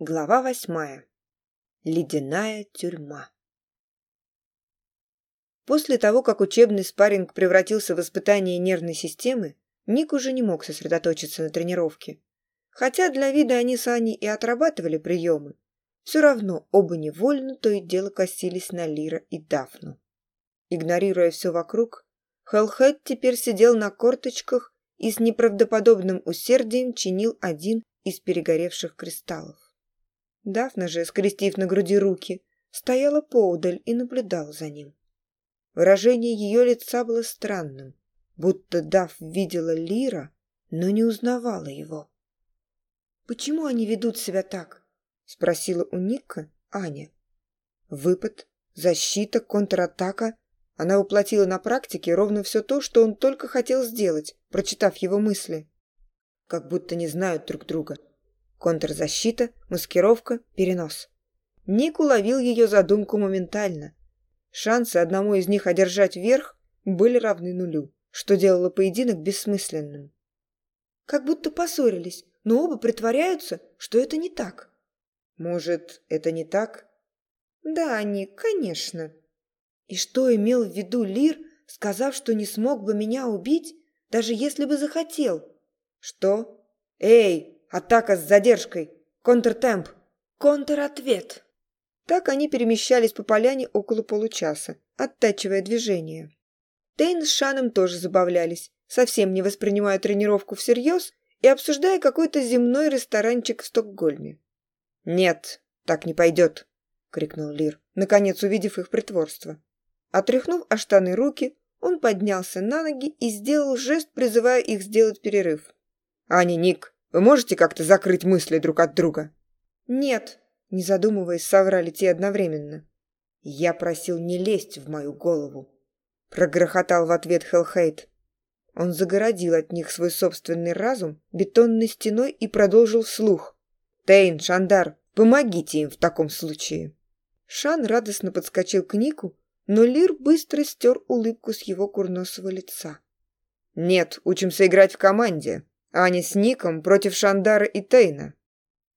Глава восьмая. Ледяная тюрьма. После того, как учебный спарринг превратился в испытание нервной системы, Ник уже не мог сосредоточиться на тренировке. Хотя для вида они с Аней и отрабатывали приемы, все равно оба невольно то и дело косились на Лира и Дафну. Игнорируя все вокруг, Хеллхед теперь сидел на корточках и с неправдоподобным усердием чинил один из перегоревших кристаллов. Дафна же, скрестив на груди руки, стояла поудаль и наблюдала за ним. Выражение ее лица было странным, будто Даф видела Лира, но не узнавала его. «Почему они ведут себя так?» — спросила у Ника Аня. Выпад, защита, контратака. Она воплотила на практике ровно все то, что он только хотел сделать, прочитав его мысли. Как будто не знают друг друга, контрзащита, маскировка, перенос. Ник уловил ее задумку моментально. Шансы одному из них одержать верх были равны нулю, что делало поединок бессмысленным. Как будто поссорились, но оба притворяются, что это не так. Может, это не так? Да, Ник, конечно. И что имел в виду Лир, сказав, что не смог бы меня убить, даже если бы захотел? Что? Эй, Атака с задержкой. Контртемп. Контратвет. Так они перемещались по поляне около получаса, оттачивая движение. Тейн с Шаном тоже забавлялись, совсем не воспринимая тренировку всерьез и обсуждая какой-то земной ресторанчик в Стокгольме. «Нет, так не пойдет», — крикнул Лир, наконец увидев их притворство. Отряхнув о штаны руки, он поднялся на ноги и сделал жест, призывая их сделать перерыв. «Аня, Ник, вы можете как-то закрыть мысли друг от друга? Нет, не задумываясь, соврали те одновременно. Я просил не лезть в мою голову. Прогрохотал в ответ Хелхейт. Он загородил от них свой собственный разум бетонной стеной и продолжил вслух. «Тейн, Шандар, помогите им в таком случае!» Шан радостно подскочил к Нику, но Лир быстро стер улыбку с его курносого лица. «Нет, учимся играть в команде», Ани с Ником против Шандара и Тейна.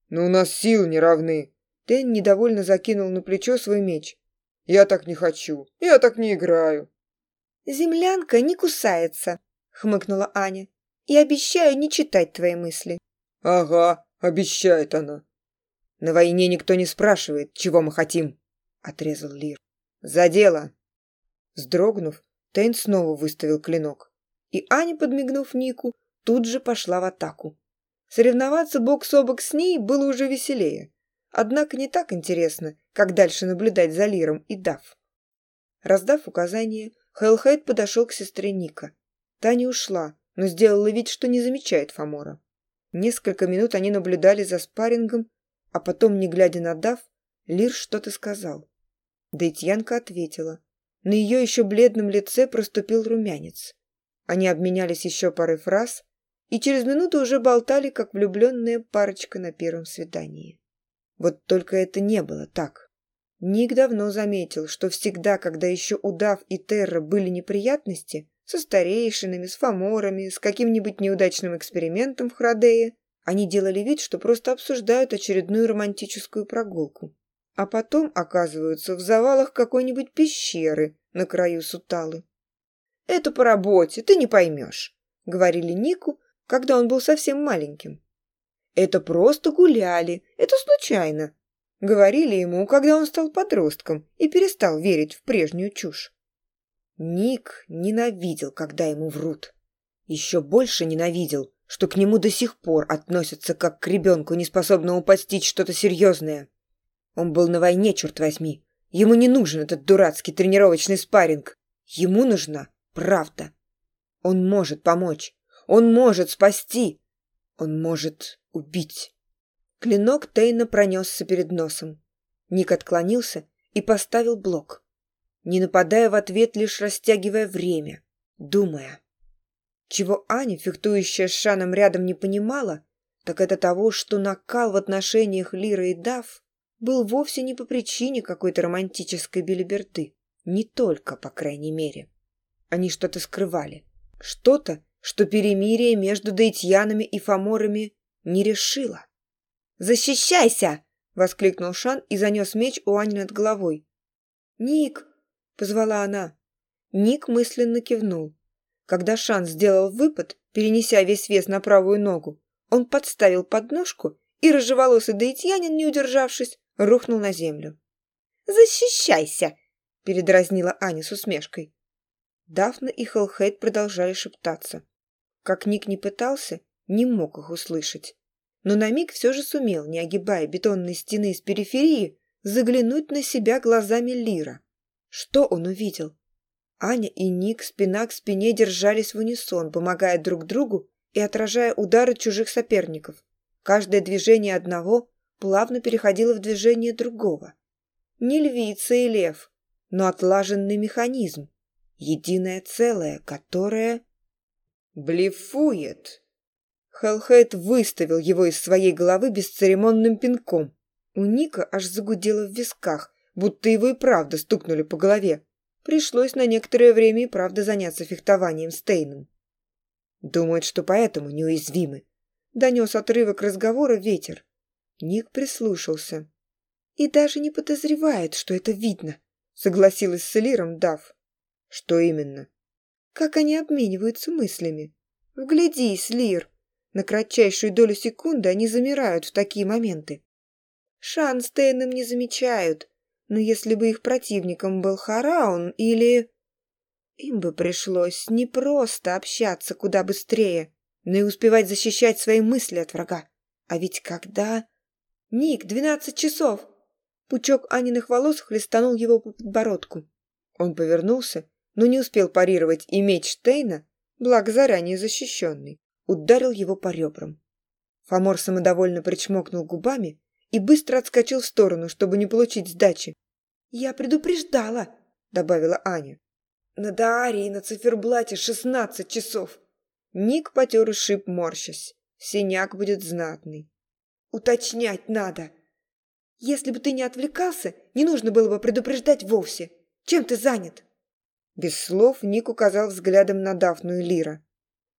Но у нас сил не равны. Тейн недовольно закинул на плечо свой меч. Я так не хочу. Я так не играю. Землянка не кусается, хмыкнула Аня. И обещаю не читать твои мысли. Ага, обещает она. На войне никто не спрашивает, чего мы хотим, отрезал Лир. За дело. Сдрогнув, Тейн снова выставил клинок. И Аня, подмигнув Нику, тут же пошла в атаку. Соревноваться бок с бок с ней было уже веселее, однако не так интересно, как дальше наблюдать за Лиром и Дав. Раздав указание, Хелхайд подошел к сестре Ника. Та не ушла, но сделала вид, что не замечает Фомора. Несколько минут они наблюдали за спаррингом, а потом, не глядя на Дав, Лир что-то сказал. Дейтьянка ответила. На ее еще бледном лице проступил румянец. Они обменялись еще парой фраз, и через минуту уже болтали, как влюбленная парочка на первом свидании. Вот только это не было так. Ник давно заметил, что всегда, когда еще удав и терра были неприятности, со старейшинами, с фаморами, с каким-нибудь неудачным экспериментом в Храдее, они делали вид, что просто обсуждают очередную романтическую прогулку. А потом оказываются в завалах какой-нибудь пещеры на краю Суталы. «Это по работе, ты не поймешь», — говорили Нику, когда он был совсем маленьким. Это просто гуляли, это случайно. Говорили ему, когда он стал подростком и перестал верить в прежнюю чушь. Ник ненавидел, когда ему врут. Еще больше ненавидел, что к нему до сих пор относятся как к ребенку, неспособному постичь что-то серьезное. Он был на войне, черт возьми. Ему не нужен этот дурацкий тренировочный спарринг. Ему нужна правда. Он может помочь. Он может спасти! Он может убить!» Клинок Тейна пронесся перед носом. Ник отклонился и поставил блок, не нападая в ответ, лишь растягивая время, думая. Чего Аня, фехтующая с Шаном рядом, не понимала, так это того, что накал в отношениях Лиры и Дав был вовсе не по причине какой-то романтической белиберды. Не только, по крайней мере. Они что-то скрывали. Что-то, что перемирие между дейтьянами и фаморами не решило. «Защищайся!» — воскликнул Шан и занес меч у Ани над головой. «Ник!» — позвала она. Ник мысленно кивнул. Когда Шан сделал выпад, перенеся весь вес на правую ногу, он подставил подножку, и рыжеволосый дейтьянин, не удержавшись, рухнул на землю. «Защищайся!» — передразнила Аня с усмешкой. Дафна и Хелхейт продолжали шептаться. Как Ник не пытался, не мог их услышать. Но на миг все же сумел, не огибая бетонные стены из периферии, заглянуть на себя глазами Лира. Что он увидел? Аня и Ник спина к спине держались в унисон, помогая друг другу и отражая удары чужих соперников. Каждое движение одного плавно переходило в движение другого. Не львица и лев, но отлаженный механизм, единое целое, которое блефует. Хеллхейд выставил его из своей головы бесцеремонным пинком. У Ника аж загудело в висках, будто его и правда стукнули по голове. Пришлось на некоторое время и правда заняться фехтованием с Тейном. Думает, что поэтому неуязвимы. Донес отрывок разговора ветер. Ник прислушался. И даже не подозревает, что это видно, согласилась с Элиром Дав. Что именно? Как они обмениваются мыслями? Вглядись, Лир. На кратчайшую долю секунды они замирают в такие моменты. шанс Шанстейном не замечают, но если бы их противником был Хараун или... Им бы пришлось не просто общаться куда быстрее, но и успевать защищать свои мысли от врага. А ведь когда... «Ник, двенадцать часов!» Пучок Аниных волос хлестанул его по подбородку. Он повернулся но не успел парировать и меч Штейна, благ заранее защищенный, ударил его по ребрам. Фомор самодовольно причмокнул губами и быстро отскочил в сторону, чтобы не получить сдачи. «Я предупреждала», — добавила Аня. «На Дааре и на циферблате шестнадцать часов». Ник потер и шип, морщась. Синяк будет знатный. «Уточнять надо», если бы ты не отвлекался, не нужно было бы предупреждать вовсе. Чем ты занят?» Без слов Ник указал взглядом на Дафну и Лира.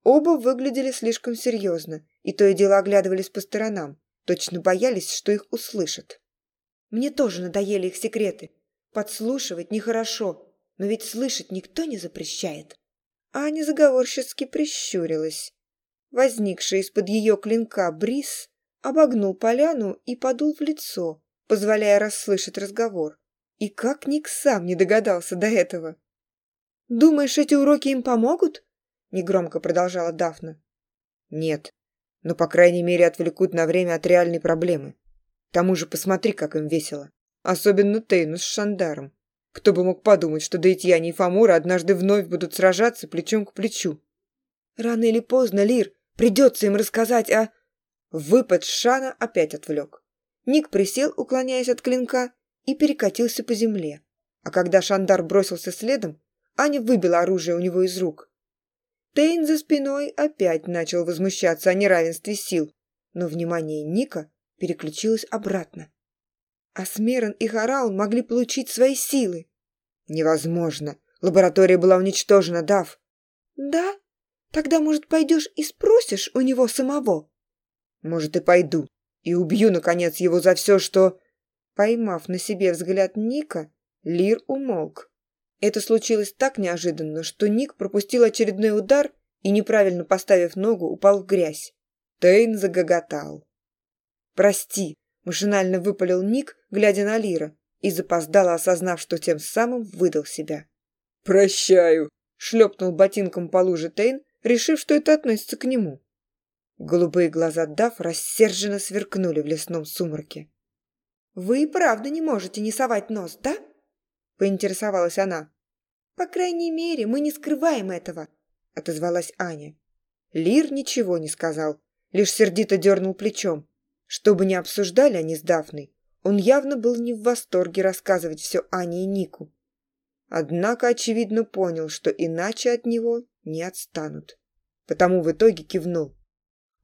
Оба выглядели слишком серьезно и то и дело оглядывались по сторонам, точно боялись, что их услышат. Мне тоже надоели их секреты. Подслушивать нехорошо, но ведь слышать никто не запрещает. А Аня заговорчески прищурилась. Возникший из-под ее клинка бриз обогнул поляну и подул в лицо, позволяя расслышать разговор. И как Ник сам не догадался до этого? Думаешь, эти уроки им помогут? Негромко продолжала Дафна. Нет, но, по крайней мере, отвлекут на время от реальной проблемы. К тому же посмотри, как им весело. Особенно Тейну с Шандаром. Кто бы мог подумать, что Дейтьяне и Фамура однажды вновь будут сражаться плечом к плечу. Рано или поздно, Лир, придется им рассказать о... Выпад Шана опять отвлек. Ник присел, уклоняясь от клинка, и перекатился по земле. А когда Шандар бросился следом, Аня выбила оружие у него из рук. Тейн за спиной опять начал возмущаться о неравенстве сил, но внимание Ника переключилось обратно. А Асмерон и Харал могли получить свои силы. Невозможно. Лаборатория была уничтожена, Дав. Да? Тогда, может, пойдешь и спросишь у него самого? Может, и пойду. И убью, наконец, его за все, что... Поймав на себе взгляд Ника, Лир умолк. Это случилось так неожиданно, что Ник пропустил очередной удар и, неправильно поставив ногу, упал в грязь. Тейн загоготал. «Прости», – машинально выпалил Ник, глядя на Лира, и запоздало осознав, что тем самым выдал себя. «Прощаю», – шлепнул ботинком по луже Тейн, решив, что это относится к нему. Голубые глаза Дав рассерженно сверкнули в лесном сумраке. «Вы и правда не можете не совать нос, да?» поинтересовалась она. «По крайней мере, мы не скрываем этого», — отозвалась Аня. Лир ничего не сказал, лишь сердито дернул плечом. Чтобы не обсуждали они с Дафной, он явно был не в восторге рассказывать все Ане и Нику. Однако, очевидно, понял, что иначе от него не отстанут. Потому в итоге кивнул.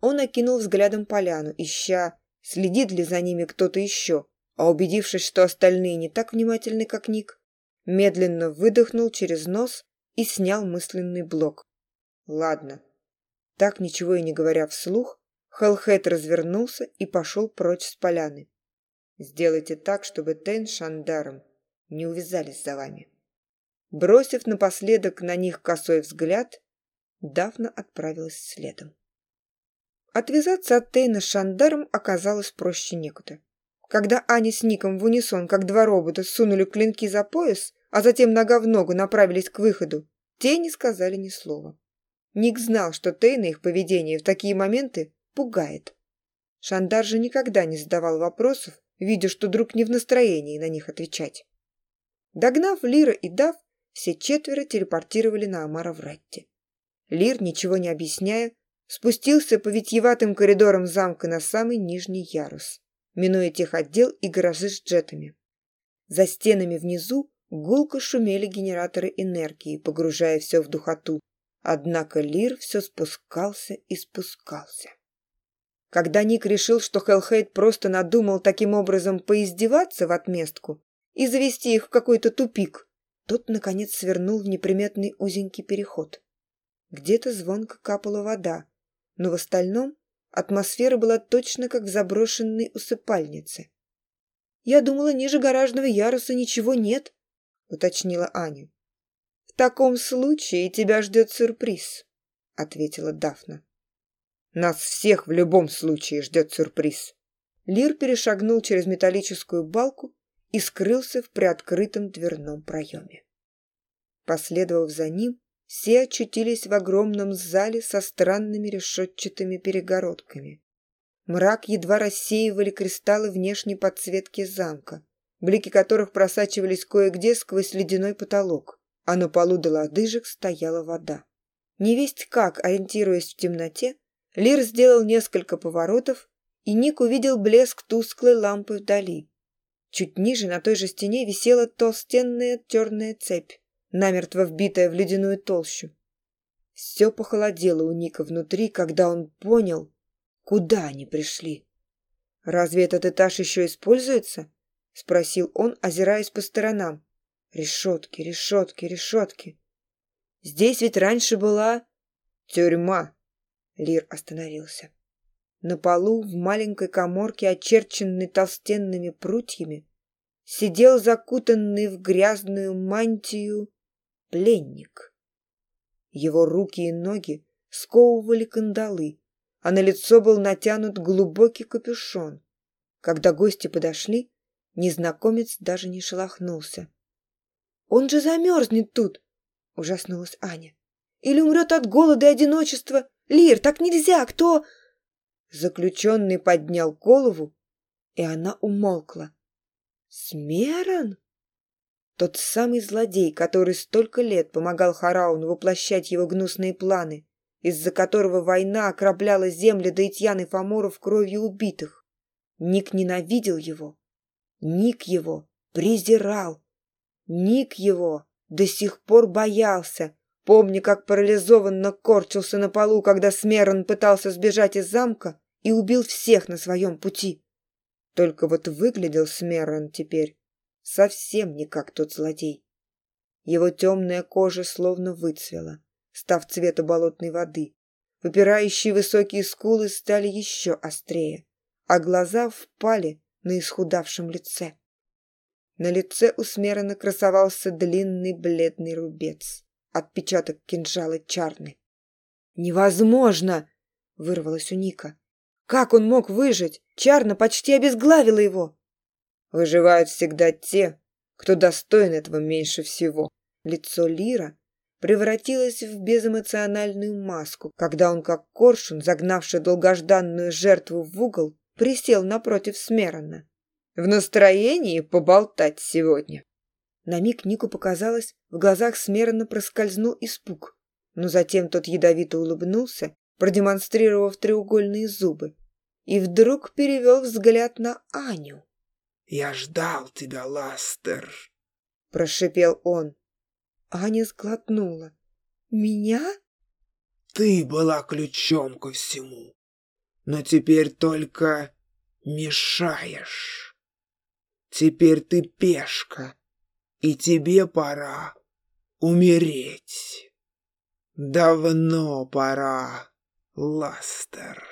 Он окинул взглядом поляну, ища, следит ли за ними кто-то еще, а убедившись, что остальные не так внимательны, как Ник, медленно выдохнул через нос и снял мысленный блок. Ладно. Так ничего и не говоря вслух, Хелхет развернулся и пошел прочь с поляны. Сделайте так, чтобы Тейн Тен Шандаром не увязались за вами. Бросив напоследок на них косой взгляд, Дафна отправилась следом. Отвязаться от Тейна с Шандаром оказалось проще некуда. Когда Аня с Ником в унисон, как два робота, сунули клинки за пояс, а затем нога в ногу направились к выходу, те не сказали ни слова. Ник знал, что Тейна их поведение в такие моменты пугает. Шандар же никогда не задавал вопросов, видя, что друг не в настроении на них отвечать. Догнав Лира и Дав, все четверо телепортировали на Амара в Ратте. Лир, ничего не объясняя, спустился по витьеватым коридорам замка на самый нижний ярус, минуя тех отдел и гаражи с джетами. За стенами внизу Гулко шумели генераторы энергии, погружая все в духоту. Однако Лир все спускался и спускался. Когда Ник решил, что Хелхейд просто надумал таким образом поиздеваться в отместку и завести их в какой-то тупик, тот, наконец, свернул в неприметный узенький переход. Где-то звонко капала вода, но в остальном атмосфера была точно как в заброшенной усыпальнице. Я думала, ниже гаражного яруса ничего нет, уточнила Аня. «В таком случае тебя ждет сюрприз», — ответила Дафна. «Нас всех в любом случае ждет сюрприз». Лир перешагнул через металлическую балку и скрылся в приоткрытом дверном проеме. Последовав за ним, все очутились в огромном зале со странными решетчатыми перегородками. Мрак едва рассеивали кристаллы внешней подсветки замка блики которых просачивались кое-где сквозь ледяной потолок, а на полу до лодыжек стояла вода. Невесть как, ориентируясь в темноте, Лир сделал несколько поворотов, и Ник увидел блеск тусклой лампы вдали. Чуть ниже на той же стене висела толстенная черная цепь, намертво вбитая в ледяную толщу. Все похолодело у Ника внутри, когда он понял, куда они пришли. Разве этот этаж еще используется? спросил он озираясь по сторонам. Решетки решетки решетки. Здесь ведь раньше была тюрьма лир остановился. На полу в маленькой коморке очерченной толстенными прутьями сидел закутанный в грязную мантию пленник. Его руки и ноги сковывали кандалы а на лицо был натянут глубокий капюшон. Когда гости подошли Незнакомец даже не шелохнулся. «Он же замерзнет тут!» — ужаснулась Аня. «Или умрет от голода и одиночества! Лир, так нельзя! Кто...» Заключенный поднял голову, и она умолкла. «Смерон?» Тот самый злодей, который столько лет помогал Харауну воплощать его гнусные планы, из-за которого война окропляла земли Даитьян и фоморов кровью убитых. Ник ненавидел его Ник его презирал. Ник его до сих пор боялся, Помни, как парализованно корчился на полу, когда Смерон пытался сбежать из замка и убил всех на своем пути. Только вот выглядел Смерон теперь совсем не как тот злодей. Его темная кожа словно выцвела, став цвета болотной воды. Выпирающие высокие скулы стали еще острее, а глаза впали на исхудавшем лице. На лице усмеренно красовался длинный бледный рубец, отпечаток кинжала Чарны. «Невозможно!» — вырвалось у Ника. «Как он мог выжить? Чарна почти обезглавила его!» «Выживают всегда те, кто достоин этого меньше всего». Лицо Лира превратилось в безэмоциональную маску, когда он, как коршун, загнавший долгожданную жертву в угол, присел напротив Смерона. «В настроении поболтать сегодня». На миг Нику показалось, в глазах Смерона проскользнул испуг, но затем тот ядовито улыбнулся, продемонстрировав треугольные зубы, и вдруг перевел взгляд на Аню. «Я ждал тебя, Ластер!» – прошипел он. Аня сглотнула. «Меня?» «Ты была ключом ко всему но теперь только мешаешь. Теперь ты пешка, и тебе пора умереть. Давно пора, Ластер.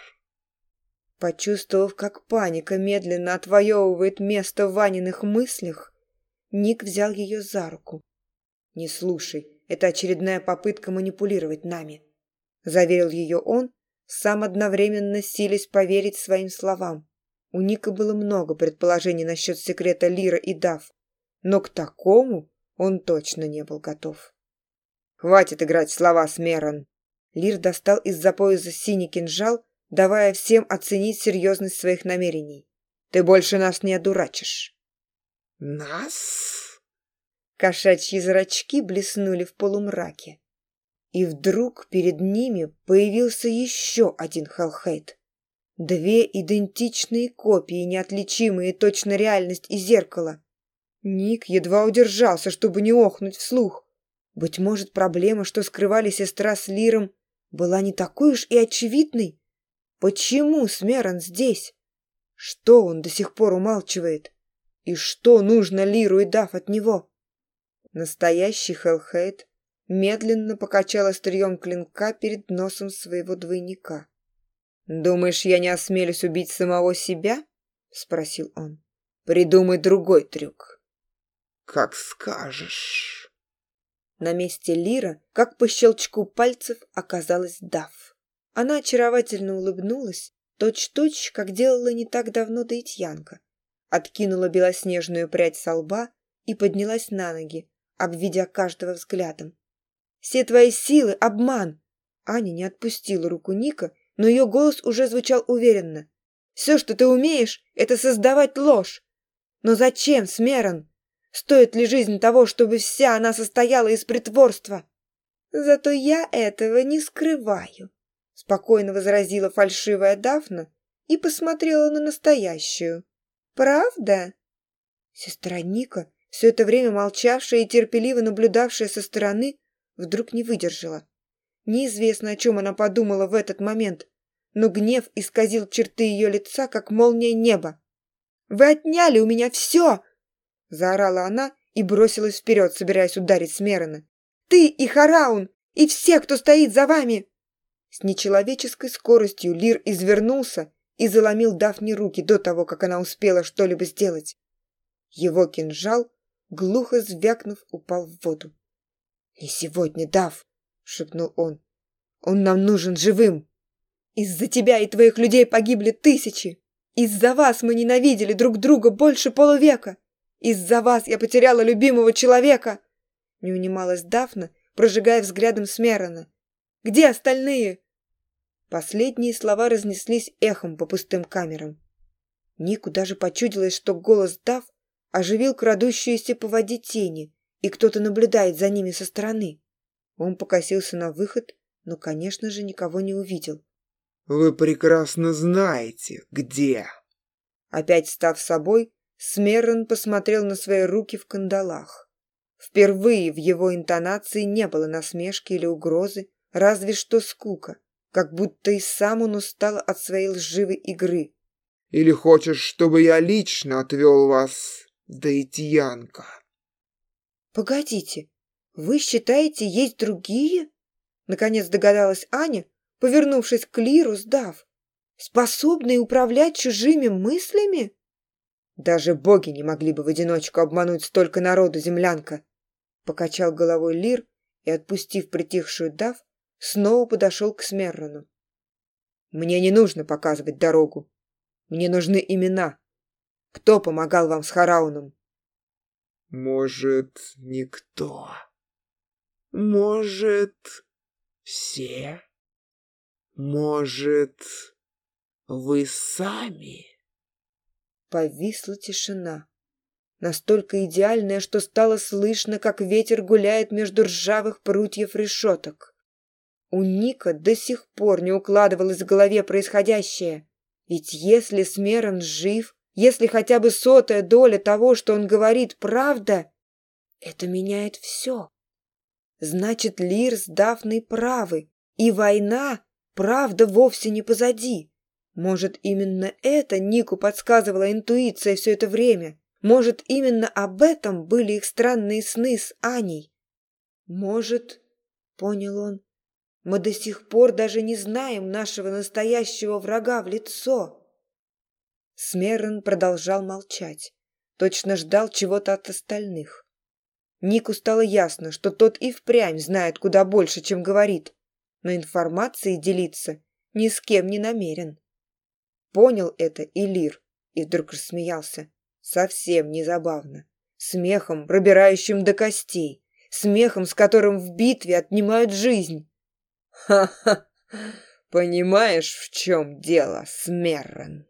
Почувствовав, как паника медленно отвоевывает место в Ваниных мыслях, Ник взял ее за руку. «Не слушай, это очередная попытка манипулировать нами», — заверил ее он, сам одновременно сились поверить своим словам. У Ника было много предположений насчет секрета Лира и Дав, но к такому он точно не был готов. «Хватит играть слова с Смерон!» Лир достал из-за пояса синий кинжал, давая всем оценить серьезность своих намерений. «Ты больше нас не одурачишь!» «Нас?» Кошачьи зрачки блеснули в полумраке. И вдруг перед ними появился еще один Хеллхейт. Две идентичные копии, неотличимые точно реальность и зеркало. Ник едва удержался, чтобы не охнуть вслух. Быть может, проблема, что скрывали сестра с Лиром, была не такой уж и очевидной? Почему Смерон здесь? Что он до сих пор умалчивает? И что нужно Лиру и Дав от него? Настоящий Хеллхейт медленно покачала стрием клинка перед носом своего двойника. «Думаешь, я не осмелюсь убить самого себя?» — спросил он. «Придумай другой трюк». «Как скажешь». На месте Лира, как по щелчку пальцев, оказалась Дав. Она очаровательно улыбнулась, точь-точь, как делала не так давно Даитьянка. Откинула белоснежную прядь со лба и поднялась на ноги, обведя каждого взглядом. Все твои силы — обман!» Аня не отпустила руку Ника, но ее голос уже звучал уверенно. «Все, что ты умеешь, это создавать ложь! Но зачем, Смерон? Стоит ли жизнь того, чтобы вся она состояла из притворства?» «Зато я этого не скрываю», — спокойно возразила фальшивая Дафна и посмотрела на настоящую. «Правда?» Сестра Ника, все это время молчавшая и терпеливо наблюдавшая со стороны, вдруг не выдержала. Неизвестно, о чем она подумала в этот момент, но гнев исказил черты ее лица, как молния неба. «Вы отняли у меня все!» – заорала она и бросилась вперед, собираясь ударить Смерона. «Ты и Хараун, и все, кто стоит за вами!» С нечеловеческой скоростью Лир извернулся и заломил Дафни руки до того, как она успела что-либо сделать. Его кинжал, глухо звякнув, упал в воду. «Не сегодня, Дав!» — шепнул он. «Он нам нужен живым! Из-за тебя и твоих людей погибли тысячи! Из-за вас мы ненавидели друг друга больше полувека! Из-за вас я потеряла любимого человека!» Не унималась Дафна, прожигая взглядом Смерона. «Где остальные?» Последние слова разнеслись эхом по пустым камерам. Нику даже почудилось, что голос Дав оживил крадущуюся по воде тени, и кто-то наблюдает за ними со стороны. Он покосился на выход, но, конечно же, никого не увидел. «Вы прекрасно знаете, где!» Опять став собой, Смерон посмотрел на свои руки в кандалах. Впервые в его интонации не было насмешки или угрозы, разве что скука, как будто и сам он устал от своей лживой игры. «Или хочешь, чтобы я лично отвел вас до Итьянка?» «Погодите, вы считаете, есть другие?» Наконец догадалась Аня, повернувшись к Лиру, сдав. «Способные управлять чужими мыслями?» «Даже боги не могли бы в одиночку обмануть столько народу, землянка!» Покачал головой Лир и, отпустив притихшую дав, снова подошел к Смеррону. «Мне не нужно показывать дорогу. Мне нужны имена. Кто помогал вам с Харауном?» Может, никто. Может, все. Может, вы сами. Повисла тишина. Настолько идеальная, что стало слышно, как ветер гуляет между ржавых прутьев решеток. У Ника до сих пор не укладывалось в голове происходящее. Ведь если Смерон жив, если хотя бы сотая доля того, что он говорит, правда, это меняет все. Значит, Лир с Дафной правы, и война, правда, вовсе не позади. Может, именно это Нику подсказывала интуиция все это время? Может, именно об этом были их странные сны с Аней? Может, понял он, мы до сих пор даже не знаем нашего настоящего врага в лицо. Смерон продолжал молчать, точно ждал чего-то от остальных. Нику стало ясно, что тот и впрямь знает куда больше, чем говорит, но информацией делиться ни с кем не намерен. Понял это и Лир, и вдруг рассмеялся. Совсем не забавно. Смехом, пробирающим до костей. Смехом, с которым в битве отнимают жизнь. «Ха-ха! Понимаешь, в чем дело, Смерон?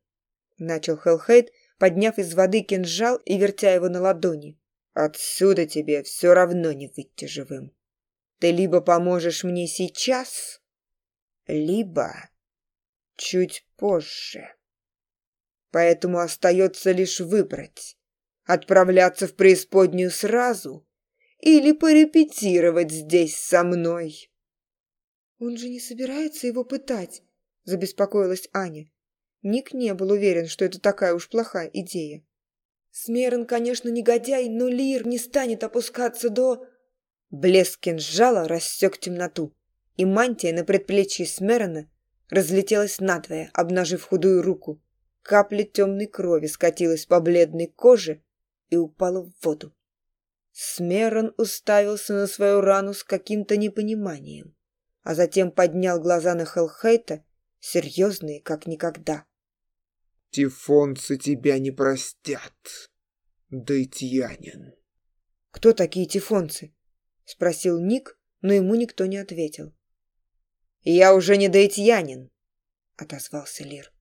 начал Хелхейд, подняв из воды кинжал и вертя его на ладони. «Отсюда тебе все равно не выйти живым. Ты либо поможешь мне сейчас, либо чуть позже. Поэтому остается лишь выбрать, отправляться в преисподнюю сразу или порепетировать здесь со мной». «Он же не собирается его пытать», — забеспокоилась Аня. Ник не был уверен, что это такая уж плохая идея. Смерон, конечно, негодяй, но Лир не станет опускаться до... Блеск кинжала рассек темноту, и мантия на предплечье Смерона разлетелась надвое, обнажив худую руку. Капля темной крови скатилась по бледной коже и упала в воду. Смерон уставился на свою рану с каким-то непониманием, а затем поднял глаза на Хелхейта, серьезные, как никогда тифонцы тебя не простят дайтьянин кто такие тифонцы спросил ник но ему никто не ответил я уже не дайтьянин отозвался лир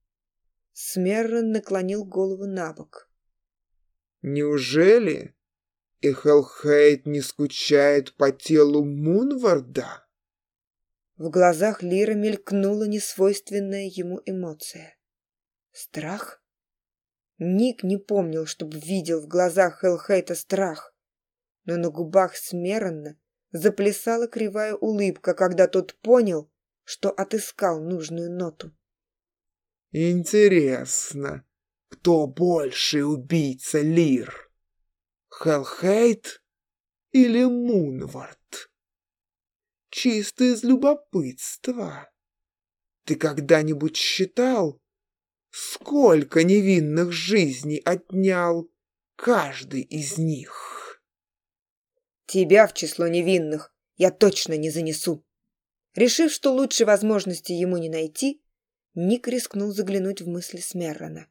смеррон наклонил голову на бок неужели и Хелхейт не скучает по телу Мунварда? В глазах Лира мелькнула несвойственная ему эмоция. Страх? Ник не помнил, чтобы видел в глазах Хелхейта страх. Но на губах смеренно заплясала кривая улыбка, когда тот понял, что отыскал нужную ноту. «Интересно, кто больше убийца Лир? Хелхейт или Мунвард?» «Чисто из любопытства. Ты когда-нибудь считал, Сколько невинных жизней отнял каждый из них. Тебя в число невинных я точно не занесу. Решив, что лучшей возможности ему не найти, Ник рискнул заглянуть в мысли Смеррона.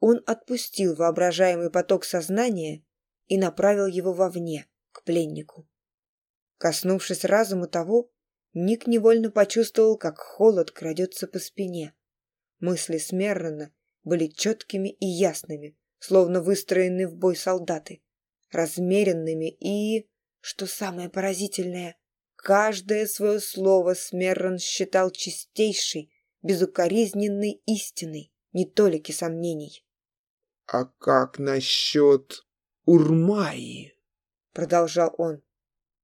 Он отпустил воображаемый поток сознания и направил его вовне, к пленнику. Коснувшись разума того, Ник невольно почувствовал, как холод крадется по спине – Мысли Смеррона были четкими и ясными, словно выстроены в бой солдаты, размеренными и, что самое поразительное, каждое свое слово Смеррон считал чистейшей, безукоризненной истиной, не толики сомнений. «А как насчет Урмаи?» — продолжал он.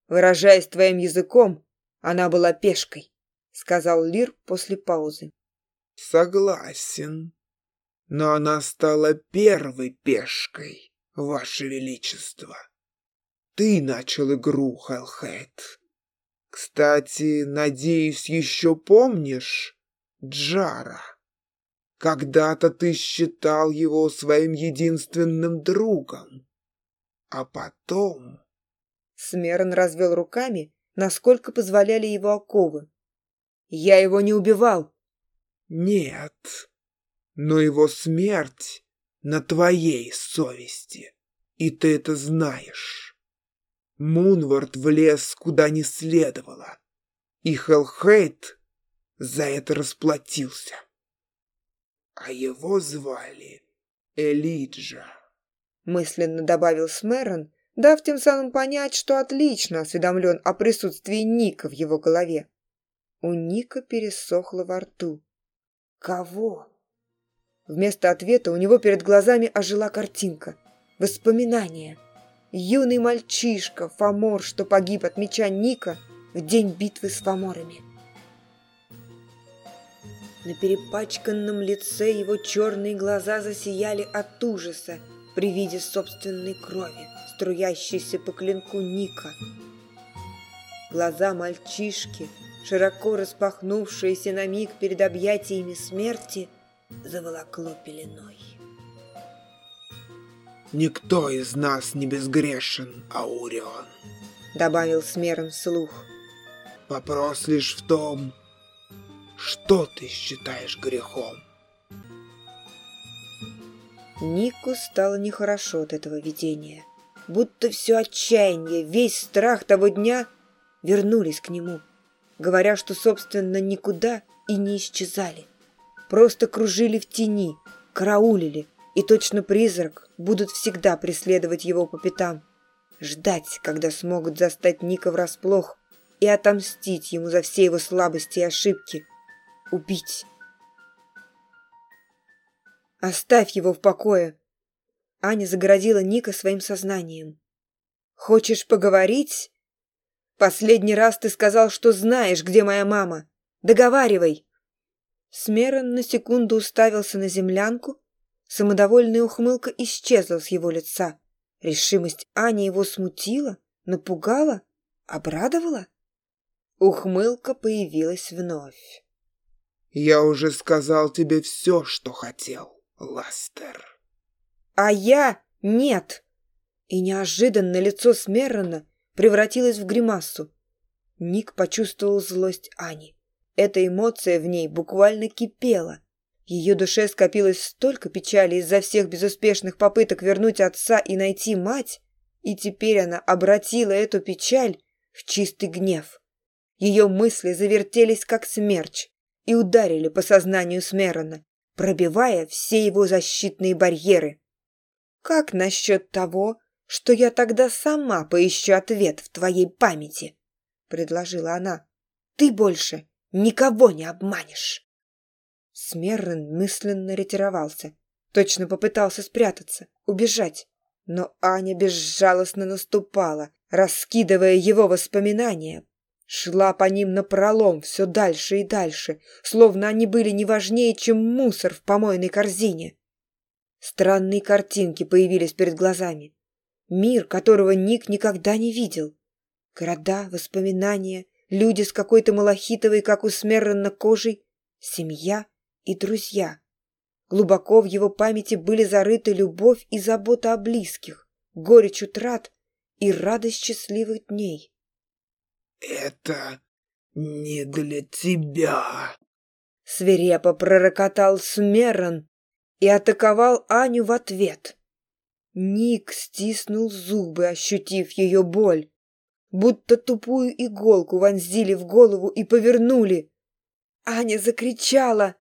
«Выражаясь твоим языком, она была пешкой», — сказал Лир после паузы. Согласен. Но она стала первой пешкой, Ваше Величество. Ты начал игру, Хелхейт. Кстати, надеюсь, еще помнишь Джара? Когда-то ты считал его своим единственным другом. А потом... Смерон развел руками, насколько позволяли его оковы. «Я его не убивал!» Нет, но его смерть на твоей совести, и ты это знаешь. Мунвард влез куда не следовало, и Хелхейт за это расплатился. А его звали Элиджа. Мысленно добавил Смерон, дав тем самым понять, что отлично осведомлен о присутствии Ника в его голове. У Ника пересохло во рту. Кого? Вместо ответа у него перед глазами ожила картинка. воспоминание: Юный мальчишка, Фомор, что погиб от меча Ника в день битвы с Фоморами. На перепачканном лице его черные глаза засияли от ужаса при виде собственной крови, струящейся по клинку Ника. Глаза мальчишки – Широко распахнувшаяся на миг перед объятиями смерти, заволокло пеленой. «Никто из нас не безгрешен, Аурион», — добавил смером слух. «Вопрос лишь в том, что ты считаешь грехом?» Нику стало нехорошо от этого видения. Будто все отчаяние, весь страх того дня вернулись к нему говоря, что, собственно, никуда и не исчезали. Просто кружили в тени, караулили, и точно призрак будут всегда преследовать его по пятам. Ждать, когда смогут застать Ника врасплох и отомстить ему за все его слабости и ошибки. Убить. Оставь его в покое. Аня загородила Ника своим сознанием. «Хочешь поговорить?» Последний раз ты сказал, что знаешь, где моя мама. Договаривай. Смерон на секунду уставился на землянку. Самодовольная ухмылка исчезла с его лица. Решимость Ани его смутила, напугала, обрадовала. Ухмылка появилась вновь. «Я уже сказал тебе все, что хотел, Ластер». «А я нет!» И неожиданно лицо Смеррона превратилась в гримасу. Ник почувствовал злость Ани. Эта эмоция в ней буквально кипела. Ее душе скопилось столько печали из-за всех безуспешных попыток вернуть отца и найти мать, и теперь она обратила эту печаль в чистый гнев. Ее мысли завертелись как смерч и ударили по сознанию Смерона, пробивая все его защитные барьеры. Как насчет того, что я тогда сама поищу ответ в твоей памяти», — предложила она. «Ты больше никого не обманешь». Смеррен мысленно ретировался, точно попытался спрятаться, убежать. Но Аня безжалостно наступала, раскидывая его воспоминания, шла по ним напролом все дальше и дальше, словно они были не важнее, чем мусор в помойной корзине. Странные картинки появились перед глазами. Мир, которого Ник никогда не видел. Города, воспоминания, люди с какой-то малахитовой, как у Смерна, кожей, семья и друзья. Глубоко в его памяти были зарыты любовь и забота о близких, горечь утрат и радость счастливых дней. «Это не для тебя!» Свирепо пророкотал Смерон и атаковал Аню в ответ. Ник стиснул зубы, ощутив ее боль. Будто тупую иголку вонзили в голову и повернули. Аня закричала.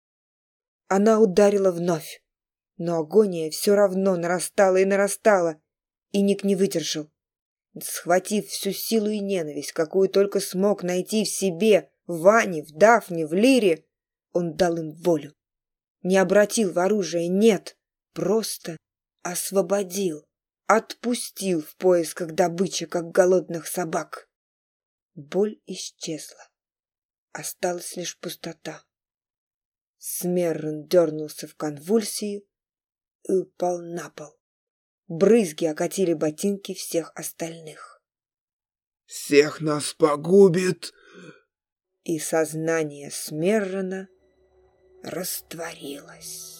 Она ударила вновь. Но агония все равно нарастала и нарастала, и Ник не выдержал. Схватив всю силу и ненависть, какую только смог найти в себе, в Ване, в Дафне, в Лире, он дал им волю. Не обратил в оружие, нет, просто освободил, отпустил в поисках добычи, как голодных собак. Боль исчезла. Осталась лишь пустота. Смерн дернулся в конвульсии и упал на пол. Брызги окатили ботинки всех остальных. «Всех нас погубит!» И сознание Смеррена растворилось.